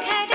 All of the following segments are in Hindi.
can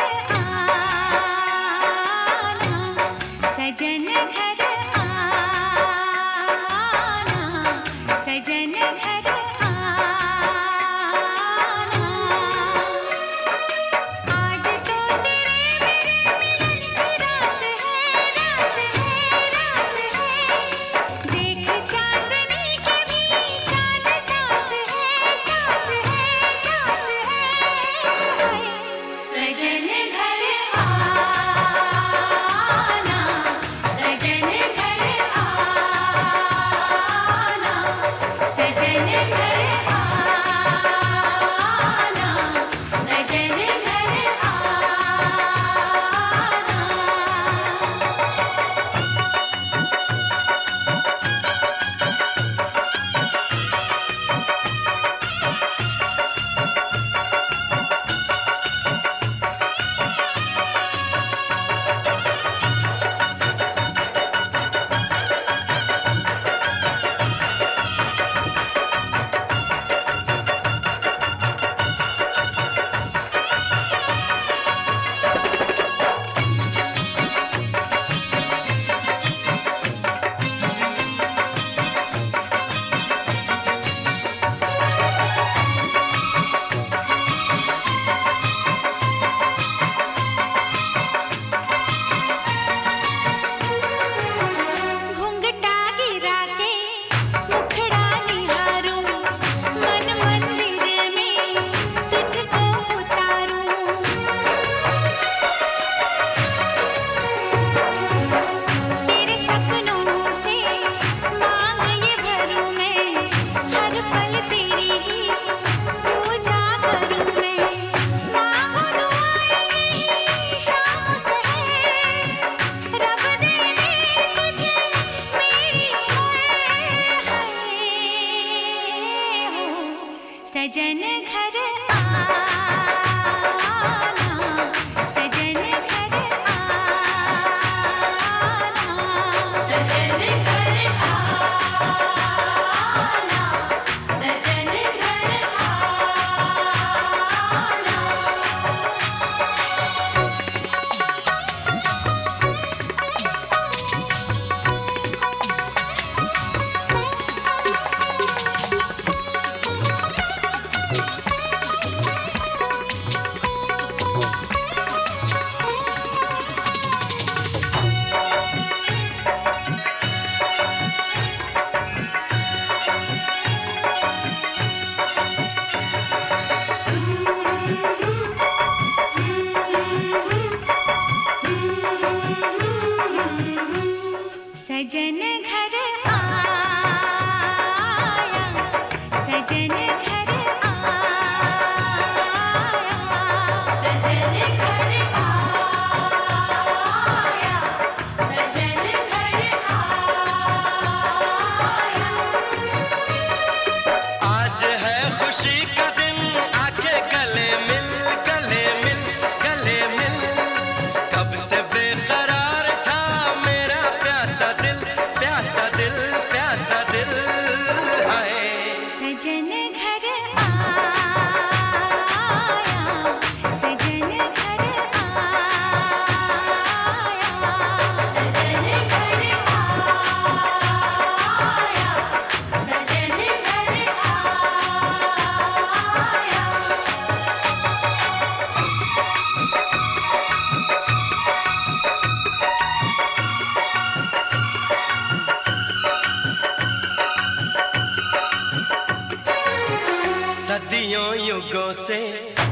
सदियों युगों से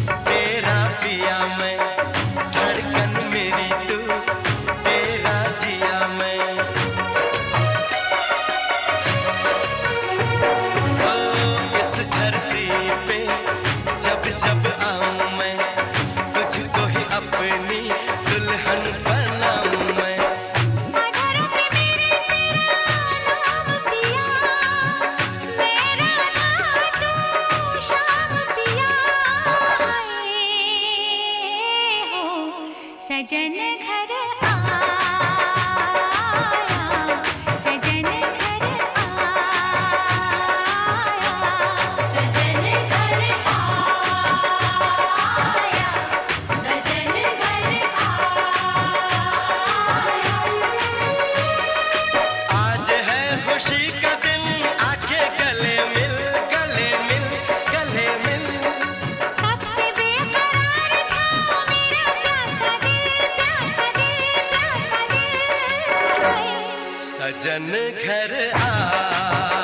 तेरा पिया मैं सजन घर आ।